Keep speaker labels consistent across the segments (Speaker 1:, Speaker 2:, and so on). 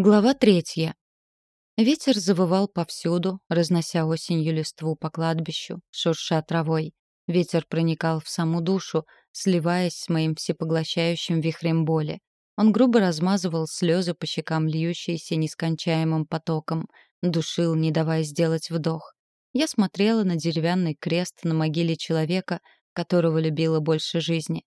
Speaker 1: Глава третья. Ветер завывал повсюду, разнося осенью листву по кладбищу, шурша травой. Ветер проникал в саму душу, сливаясь с моим всепоглощающим вихрем боли. Он грубо размазывал слезы по щекам, льющиеся нескончаемым потоком, душил, не давая сделать вдох. Я смотрела на деревянный крест на могиле человека, которого любила больше жизни.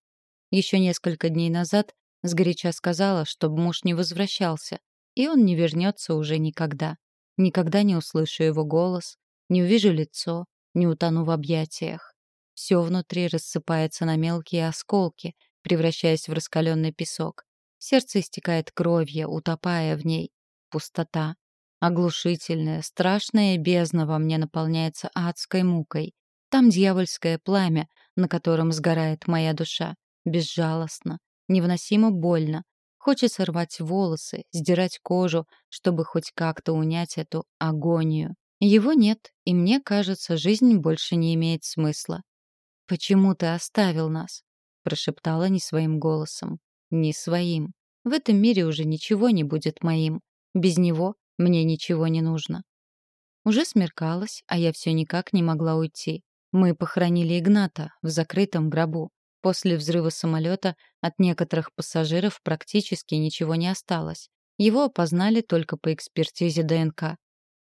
Speaker 1: Еще несколько дней назад сгоряча сказала, чтобы муж не возвращался, и он не вернется уже никогда. Никогда не услышу его голос, не увижу лицо, не утону в объятиях. Все внутри рассыпается на мелкие осколки, превращаясь в раскаленный песок. Сердце истекает кровью, утопая в ней. Пустота. Оглушительная, страшная бездна во мне наполняется адской мукой. Там дьявольское пламя, на котором сгорает моя душа. Безжалостно, невыносимо больно, Хочется рвать волосы, сдирать кожу, чтобы хоть как-то унять эту агонию. Его нет, и мне кажется, жизнь больше не имеет смысла. «Почему ты оставил нас?» — прошептала не своим голосом. «Не своим. В этом мире уже ничего не будет моим. Без него мне ничего не нужно». Уже смеркалось, а я все никак не могла уйти. Мы похоронили Игната в закрытом гробу. После взрыва самолета от некоторых пассажиров практически ничего не осталось. Его опознали только по экспертизе ДНК.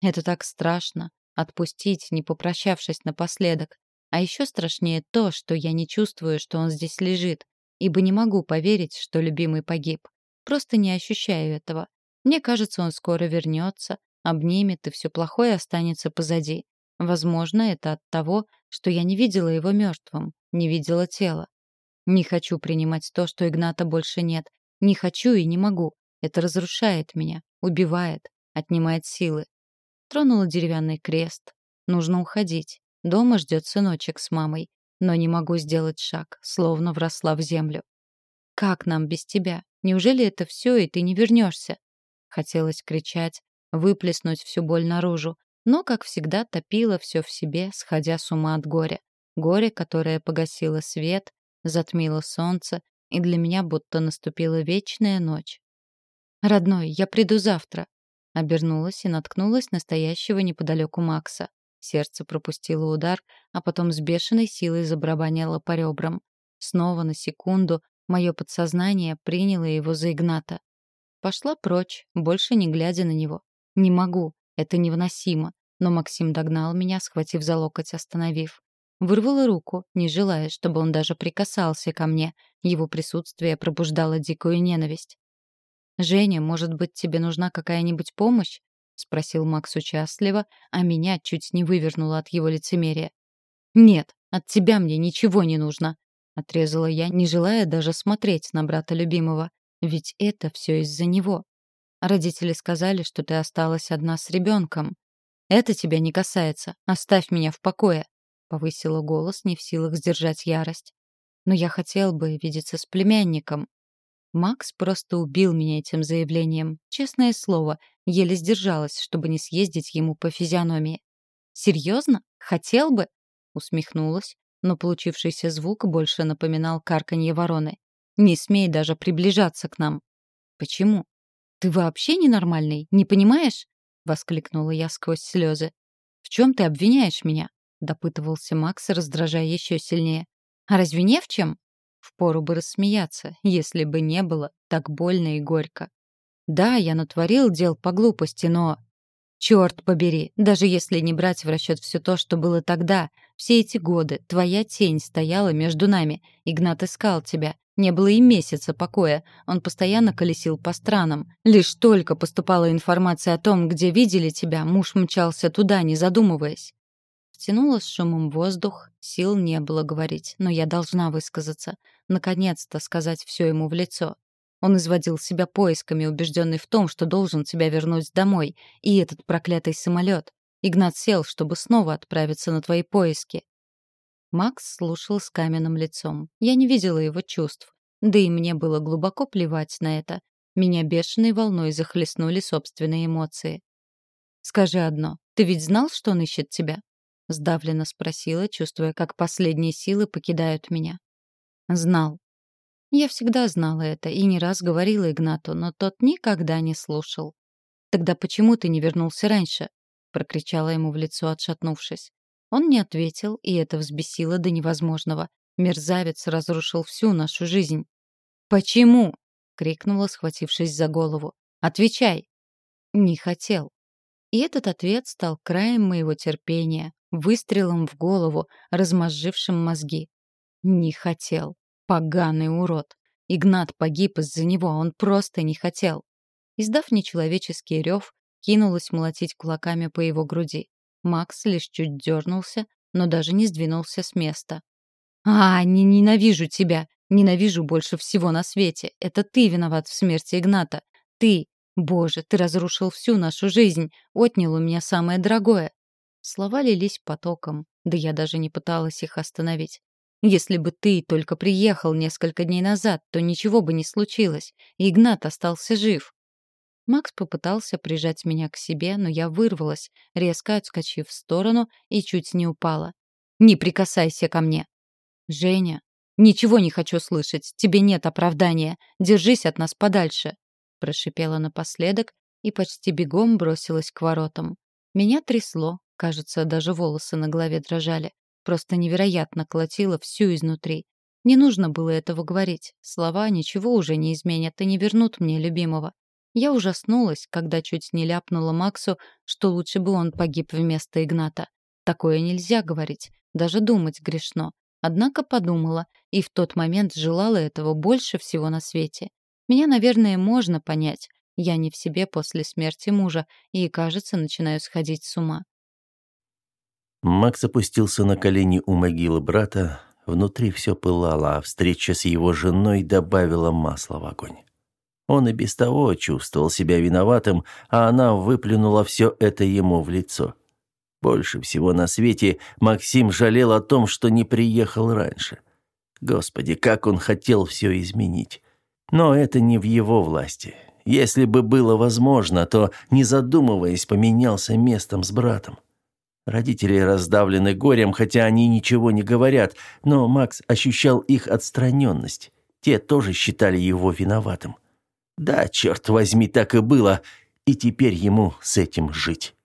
Speaker 1: Это так страшно — отпустить, не попрощавшись напоследок. А еще страшнее то, что я не чувствую, что он здесь лежит, ибо не могу поверить, что любимый погиб. Просто не ощущаю этого. Мне кажется, он скоро вернется, обнимет, и все плохое останется позади. Возможно, это от того, что я не видела его мертвым, не видела тела. Не хочу принимать то, что Игната больше нет. Не хочу и не могу. Это разрушает меня, убивает, отнимает силы. Тронула деревянный крест. Нужно уходить. Дома ждет сыночек с мамой. Но не могу сделать шаг, словно вросла в землю. «Как нам без тебя? Неужели это все, и ты не вернешься?» Хотелось кричать, выплеснуть всю боль наружу, но, как всегда, топила все в себе, сходя с ума от горя. Горе, которое погасило свет, затмило солнце, и для меня будто наступила вечная ночь. «Родной, я приду завтра», — обернулась и наткнулась на стоящего неподалеку Макса. Сердце пропустило удар, а потом с бешеной силой забарабанило по ребрам. Снова на секунду мое подсознание приняло его за Игната. Пошла прочь, больше не глядя на него. Не могу, это невыносимо. Но Максим догнал меня, схватив за локоть, остановив. Вырвала руку, не желая, чтобы он даже прикасался ко мне. Его присутствие пробуждало дикую ненависть. «Женя, может быть, тебе нужна какая-нибудь помощь?» — спросил Макс участливо, а меня чуть не вывернуло от его лицемерия. «Нет, от тебя мне ничего не нужно», — отрезала я, не желая даже смотреть на брата любимого. «Ведь это все из-за него. Родители сказали, что ты осталась одна с ребенком. Это тебя не касается. Оставь меня в покое», Повысила голос, не в силах сдержать ярость. Но я хотел бы видеться с племянником. Макс просто убил меня этим заявлением. Честное слово, еле сдержалась, чтобы не съездить ему по физиономии. «Серьезно? Хотел бы?» Усмехнулась, но получившийся звук больше напоминал карканье вороны. «Не смей даже приближаться к нам». «Почему?» «Ты вообще ненормальный, не понимаешь?» — воскликнула я сквозь слезы. «В чем ты обвиняешь меня?» — допытывался Макс, раздражая еще сильнее. «А разве не в чем?» Впору бы рассмеяться, если бы не было так больно и горько. «Да, я натворил дел по глупости, но...» «Черт побери, даже если не брать в расчет все то, что было тогда, все эти годы, твоя тень стояла между нами, Игнат искал тебя, не было и месяца покоя, он постоянно колесил по странам. Лишь только поступала информация о том, где видели тебя, муж мчался туда, не задумываясь. Втянула с шумом воздух, сил не было говорить, но я должна высказаться. Наконец-то сказать все ему в лицо. Он изводил себя поисками, убежденный в том, что должен тебя вернуть домой. И этот проклятый самолет. Игнат сел, чтобы снова отправиться на твои поиски. Макс слушал с каменным лицом. Я не видела его чувств. Да и мне было глубоко плевать на это. Меня бешеной волной захлестнули собственные эмоции. «Скажи одно. Ты ведь знал, что он ищет тебя?» — сдавленно спросила, чувствуя, как последние силы покидают меня. «Знал». Я всегда знала это и не раз говорила Игнату, но тот никогда не слушал. Тогда почему ты не вернулся раньше?» — прокричала ему в лицо, отшатнувшись. Он не ответил, и это взбесило до невозможного. Мерзавец разрушил всю нашу жизнь. «Почему?» — крикнула, схватившись за голову. «Отвечай!» «Не хотел». И этот ответ стал краем моего терпения, выстрелом в голову, размозжившим мозги. Не хотел. Поганый урод. Игнат погиб из-за него, он просто не хотел. Издав нечеловеческий рев, кинулась молотить кулаками по его груди. Макс лишь чуть дернулся, но даже не сдвинулся с места. «А, не ненавижу тебя! Ненавижу больше всего на свете! Это ты виноват в смерти Игната! Ты! Боже, ты разрушил всю нашу жизнь! Отнял у меня самое дорогое!» Слова лились потоком, да я даже не пыталась их остановить. Если бы ты только приехал несколько дней назад, то ничего бы не случилось, и Игнат остался жив. Макс попытался прижать меня к себе, но я вырвалась, резко отскочив в сторону и чуть не упала. «Не прикасайся ко мне!» «Женя, ничего не хочу слышать, тебе нет оправдания, держись от нас подальше!» Прошипела напоследок и почти бегом бросилась к воротам. Меня трясло, кажется, даже волосы на голове дрожали. Просто невероятно колотило всю изнутри. Не нужно было этого говорить. Слова ничего уже не изменят и не вернут мне любимого. Я ужаснулась, когда чуть не ляпнула Максу, что лучше бы он погиб вместо Игната. Такое нельзя говорить, даже думать грешно. Однако подумала, и в тот момент желала этого больше всего на свете. Меня, наверное, можно понять. Я не в себе после смерти мужа и, кажется, начинаю сходить с ума.
Speaker 2: Макс опустился на колени у могилы брата. Внутри все пылало, а встреча с его женой добавила масла в огонь. Он и без того чувствовал себя виноватым, а она выплюнула все это ему в лицо. Больше всего на свете Максим жалел о том, что не приехал раньше. Господи, как он хотел все изменить. Но это не в его власти. Если бы было возможно, то, не задумываясь, поменялся местом с братом. Родители раздавлены горем, хотя они ничего не говорят, но Макс ощущал их отстраненность. Те тоже считали его виноватым. Да, черт возьми, так и было, и теперь ему с этим жить.